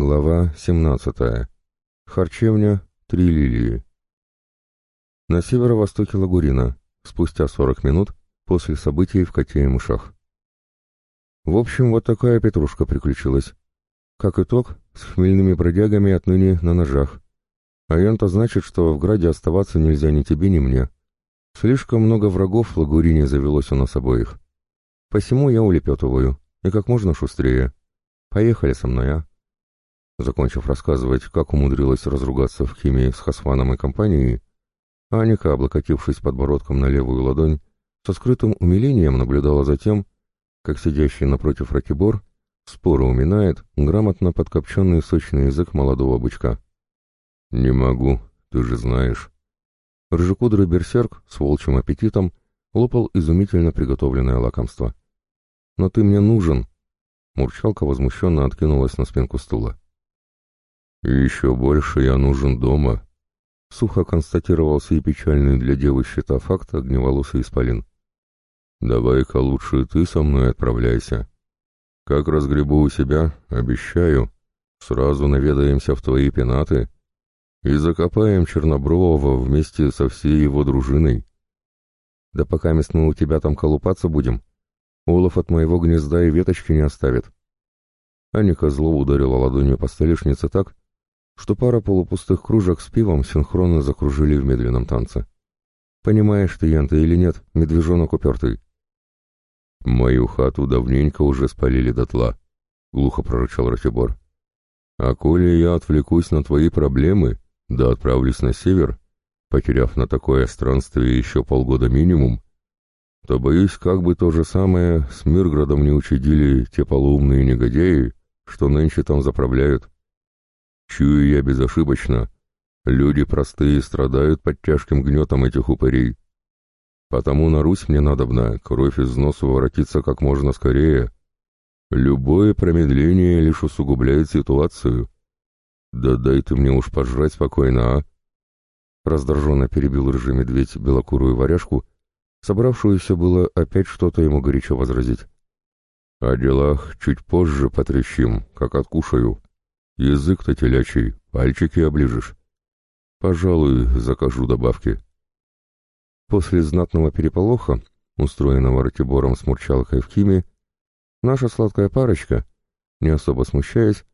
Глава 17. Харчевня «Три лилии». На северо-востоке Лагурина, спустя 40 минут после событий в коте и мышах. В общем, вот такая петрушка приключилась. Как итог, с хмельными бродягами отныне на ножах. А это значит, что в Граде оставаться нельзя ни тебе, ни мне. Слишком много врагов в Лагурине завелось у нас обоих. Посему я улепетываю, и как можно шустрее. Поехали со мной, а? Закончив рассказывать, как умудрилась разругаться в химии с Хасваном и компанией, Аника, облокотившись подбородком на левую ладонь, со скрытым умилением наблюдала за тем, как сидящий напротив Ратибор споро уминает грамотно подкопченный сочный язык молодого бычка. «Не могу, ты же знаешь». Рыжекудрый берсерк с волчьим аппетитом лопал изумительно приготовленное лакомство. «Но ты мне нужен!» Мурчалка возмущенно откинулась на спинку стула. И еще больше я нужен дома, — сухо констатировался и печальный для девы счета факт огневолосый исполин. Давай-ка лучше ты со мной отправляйся. Как разгребу у себя, обещаю, сразу наведаемся в твои пенаты и закопаем Чернобрового вместе со всей его дружиной. Да пока мы у тебя там колупаться будем, Олаф от моего гнезда и веточки не оставит. Аника зло ударила ладонью по столешнице так, что пара полупустых кружек с пивом синхронно закружили в медленном танце. «Понимаешь ты, Янта, или нет, медвежонок упертый?» «Мою хату давненько уже спалили дотла», — глухо прорычал Ратибор. «А коли я отвлекусь на твои проблемы, да отправлюсь на север, потеряв на такое странствие еще полгода минимум, то, боюсь, как бы то же самое с Мирградом не учудили те полуумные негодяи, что нынче там заправляют». Чую я безошибочно, люди простые страдают под тяжким гнетом этих упырей. Потому на Русь мне надобно кровь из носа воротиться как можно скорее. Любое промедление лишь усугубляет ситуацию. Да дай ты мне уж пожрать спокойно, а? Раздраженно перебил рыжий медведь белокурую варяжку, собравшуюся было опять что-то ему горячо возразить. О делах чуть позже потрещим, как откушаю. Язык-то телячий, пальчики оближешь. Пожалуй, закажу добавки. После знатного переполоха, устроенного Ратибором с Мурчалкой в Киме, наша сладкая парочка, не особо смущаясь,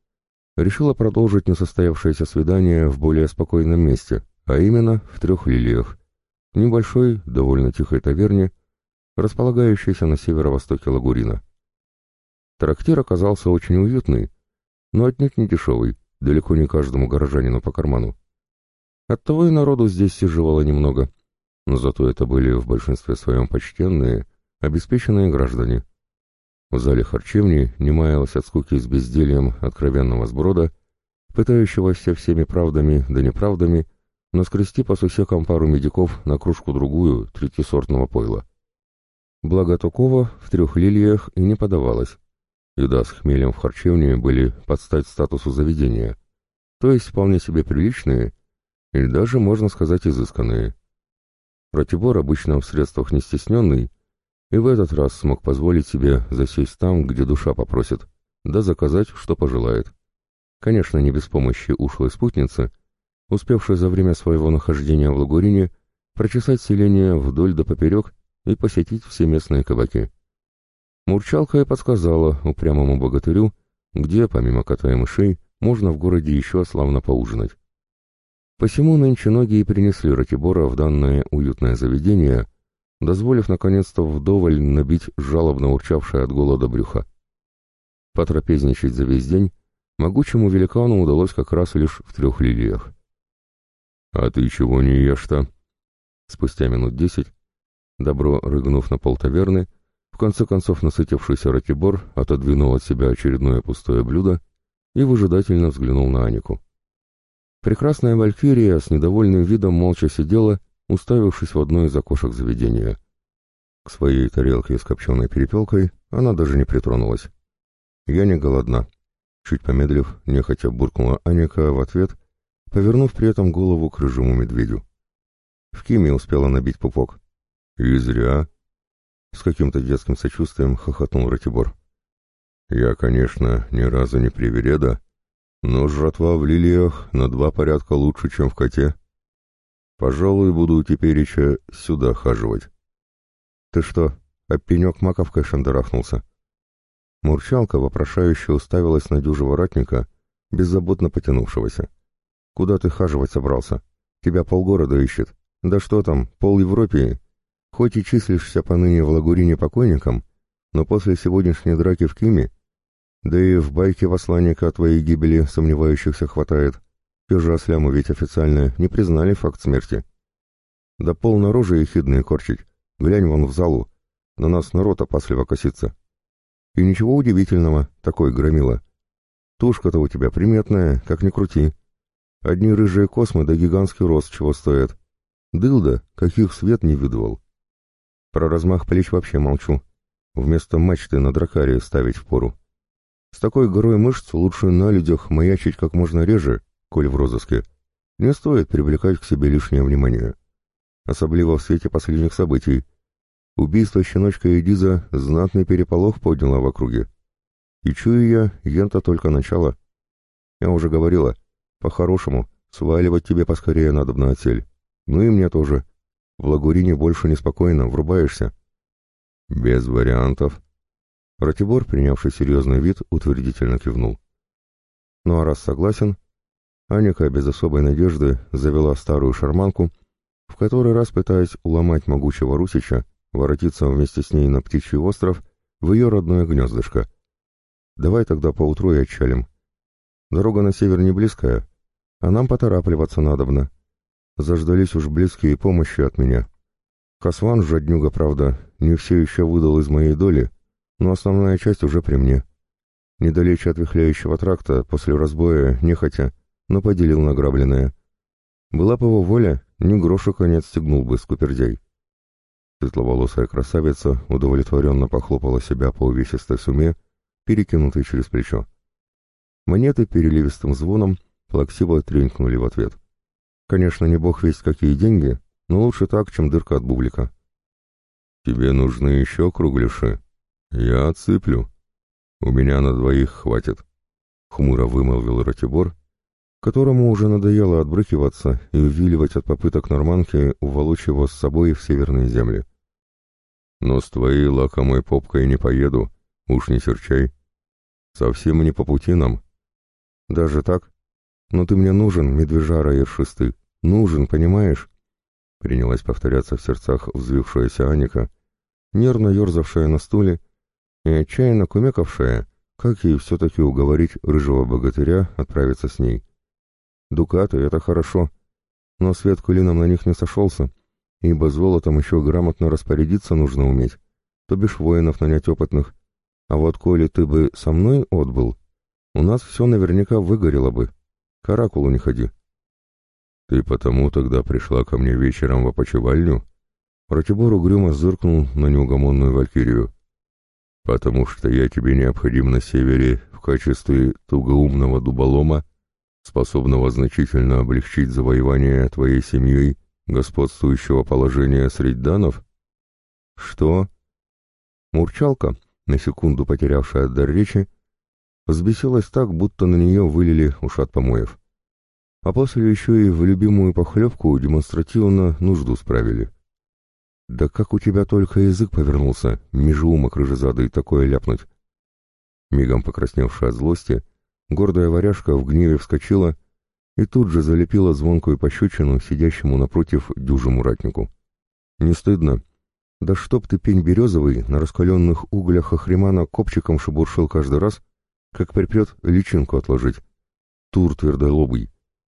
решила продолжить несостоявшееся свидание в более спокойном месте, а именно в трех лилиях, небольшой, довольно тихой таверне, располагающейся на северо-востоке Лагурина. Трактир оказался очень уютный, но отнюдь не дешевый, далеко не каждому горожанину по карману. Оттого и народу здесь сиживало немного, но зато это были в большинстве своем почтенные, обеспеченные граждане. В зале харчевни не маялась от скуки с бездельем откровенного сброда, пытающегося всеми правдами да неправдами наскрести по сусекам пару медиков на кружку-другую третьесортного пойла. Благо такого в трех лилиях и не подавалось. Еда с хмелем в харчевне были под стать статусу заведения, то есть вполне себе приличные или даже, можно сказать, изысканные. Ратибор обычно в средствах не стесненный, и в этот раз смог позволить себе засесть там, где душа попросит, да заказать, что пожелает. Конечно, не без помощи ушлой спутницы, успевшей за время своего нахождения в Лагурине прочесать селение вдоль да поперек и посетить все местные кабаки. Мурчалка и подсказала упрямому богатырю, где, помимо кота и мышей, можно в городе еще славно поужинать. Посему нынче ноги и принесли Ратибора в данное уютное заведение, дозволив наконец-то вдоволь набить жалобно урчавшее от голода брюха. Потрапезничать за весь день могучему великану удалось как раз лишь в трех лилиях. «А ты чего не ешь-то?» Спустя минут десять, добро рыгнув на пол таверны, в конце концов насытившийся Ратибор отодвинул от себя очередное пустое блюдо и выжидательно взглянул на Анику. Прекрасная валькирия с недовольным видом молча сидела, уставившись в одно из окошек заведения. К своей тарелке с копченой перепелкой она даже не притронулась. «Я не голодна», — чуть помедлив, нехотя буркнула Аника в ответ, повернув при этом голову к рыжему медведю. В Киме успела набить пупок. «И зря», с каким-то детским сочувствием хохотнул Ратибор. «Я, конечно, ни разу не привереда, Но жратва в лилиях на два порядка лучше, чем в коте. Пожалуй, буду теперь еще сюда хаживать. Ты что, об пенек маковкой шандарахнулся? Мурчалка вопрошающе уставилась на дюжего ратника, беззаботно потянувшегося. Куда ты хаживать собрался? Тебя полгорода ищет. Да что там, пол Европе. Хоть и числишься поныне в Лагурине покойником, но после сегодняшней драки в Киме да и в байке посланника о твоей гибели сомневающихся хватает. Те же осляму ведь официально не признали факт смерти. Да полно рожи ехидные корчить. Глянь вон в залу. На нас народ опасливо косится. И ничего удивительного, такой громила. Тушка-то у тебя приметная, как ни крути. Одни рыжие космы да гигантский рост чего стоят. Дылда, каких свет не видывал. Про размах плеч вообще молчу. Вместо мачты на дракаре ставить впору. С такой горой мышц лучше на людях маячить как можно реже, коль в розыске. Не стоит привлекать к себе лишнее внимание. Особливо в свете последних событий. Убийство щеночка Эдиза знатный переполох подняло в округе. И чую я, ента только начало. Я уже говорила, по-хорошему, сваливать тебе поскорее надо на отель. Ну и мне тоже. В Лагурине больше неспокойно, врубаешься. Без вариантов, Ратибор, принявший серьезный вид, утвердительно кивнул. Ну а раз согласен, Аника без особой надежды завела старую шарманку, в который раз пытаясь уломать могучего Русича, воротиться вместе с ней на птичий остров в ее родное гнездышко. Давай тогда поутру и отчалим. Дорога на север не близкая, а нам поторапливаться надобно. Заждались уж близкие помощи от меня. Косван, жаднюга, правда, не все еще выдал из моей доли, но основная часть уже при мне. Недалече от вихляющего тракта, после разбоя, нехотя, но поделил награбленное. Была бы его воля, ни грошика не отстегнул бы скупердяй. Светловолосая красавица удовлетворенно похлопала себя по увесистой суме, перекинутой через плечо. Монеты переливистым звоном плаксиво тренькнули в ответ. Конечно, не бог весть какие деньги, но лучше так, чем дырка от бублика. «Тебе нужны еще кругляши?» «Я отсыплю. У меня на двоих хватит», — хмуро вымолвил Ратибор, которому уже надоело отбрыкиваться и увиливать от попыток норманки уволочь его с собой в северные земли. «Но с твоей лакомой попкой не поеду, уж не серчай. Совсем не по пути нам». «Даже так? Но ты мне нужен, медвежара ершисты, нужен, понимаешь?» Принялась повторяться в сердцах взвившаяся Аника, нервно ерзавшая на стуле, и отчаянно кумекавшая, как ей все-таки уговорить рыжего богатыря отправиться с ней. Дукаты — это хорошо, но свет кулином на них не сошелся, ибо золотом еще грамотно распорядиться нужно уметь, то бишь воинов нанять опытных. А вот коли ты бы со мной отбыл, у нас все наверняка выгорело бы. К оракулу не ходи. Ты потому тогда пришла ко мне вечером в опочивальню? Ратибор угрюмо зыркнул на неугомонную валькирию потому что я тебе необходим на севере в качестве тугоумного дуболома, способного значительно облегчить завоевание твоей семьей господствующего положения среди данов? Что? Мурчалка, на секунду потерявшая дар речи, взбесилась так, будто на нее вылили ушат помоев. А после еще и в любимую похлебку демонстративно нужду справили. «Да как у тебя только язык повернулся, межеумок рыжезадый, такое ляпнуть!» Мигом покрасневшая от злости, гордая варяжка в гневе вскочила и тут же залепила звонкую пощечину сидящему напротив дюжему ратнику. «Не стыдно? Да чтоб ты пень березовый на раскаленных углях охремана копчиком шебуршил каждый раз, как припрет личинку отложить. Тур твердолобый,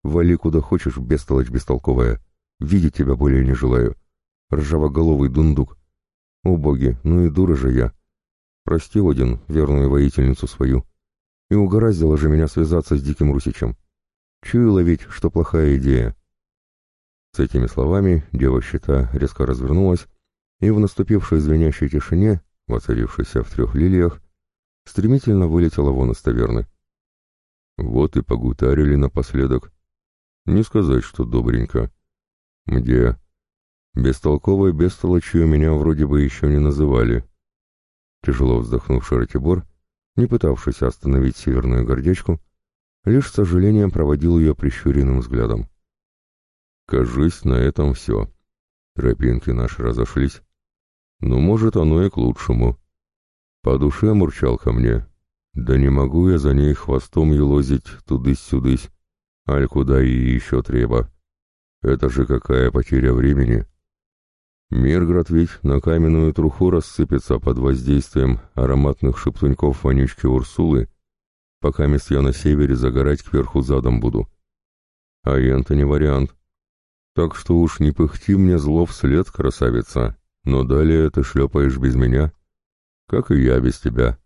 вали куда хочешь, бестолочь бестолковая, видеть тебя более не желаю» ржавоголовый дундук. О боги, ну и дура же я. Прости, Один, верную воительницу свою. И угораздило же меня связаться с диким русичем. Чуяла ведь, что плохая идея. С этими словами дева щита резко развернулась, и в наступившей звенящей тишине, воцарившейся в трех лилиях, стремительно вылетела вон из таверны. Вот и погутарили напоследок. Не сказать, что добренько. Где Бестолковой бестолочью меня вроде бы еще не называли. Тяжело вздохнувший Ратибор, не пытавшийся остановить северную гордечку, лишь с сожалением проводил ее прищуренным взглядом. Кажись, на этом все. Тропинки наши разошлись. Ну, может, оно и к лучшему. По душе мурчал ко мне. Да не могу я за ней хвостом елозить тудысь-сюдысь, аль куда и еще треба. Это же какая потеря времени. Мирград ведь на каменную труху рассыпется под воздействием ароматных шептуньков вонючки Урсулы, пока мест я на севере загорать кверху задом буду. А ента не вариант. Так что уж не пыхти мне зло вслед, красавица, но далее ты шлепаешь без меня, как и я без тебя.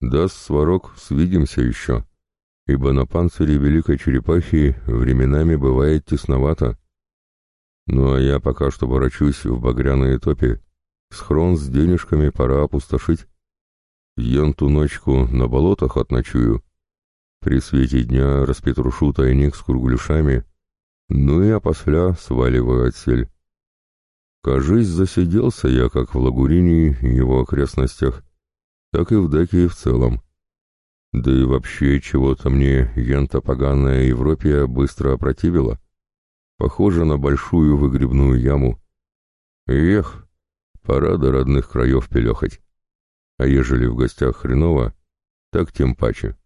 Даст сварок, свидимся еще, ибо на панцире великой черепахи временами бывает тесновато. Ну а я пока что ворочусь в багряные топи. Схрон с денежками пора опустошить. Енту ночку на болотах отночую. При свете дня распетрушу тайник с кругляшами. Ну и опосля сваливаю отсель. Кажись, засиделся я как в Лагурине и его окрестностях, так и в Дакии в целом. Да и вообще чего-то мне ента поганая Европия быстро опротивила. Похоже на большую выгребную яму. Эх, пора до родных краев пелехать. А ежели в гостях хреново, так тем паче.